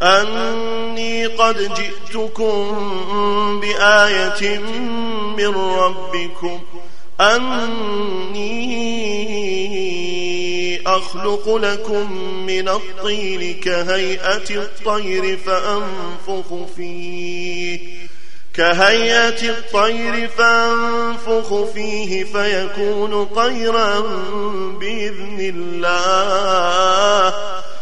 أني قد جئتكم بآية من ربكم. أني أخلق لكم من الطين كهيئة الطير فأنفخ فيه. كهيئة الطير فأنفخ فيه فيكون طيرا بإذن الله.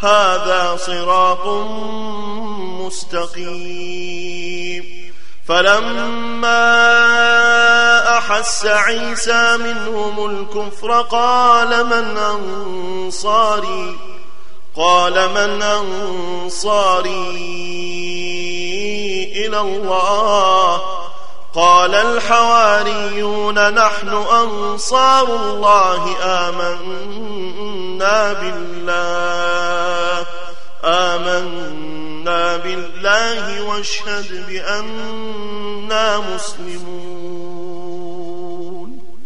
هذا صراط مستقيم. فلما أحس عيسى منهم الكفر قال من أنصاري؟ قال من أنصاري إلى الله. قال الحواريون نحن أنصار الله آمنا بالله. آمنا بالله واشهد بأننا مسلمون.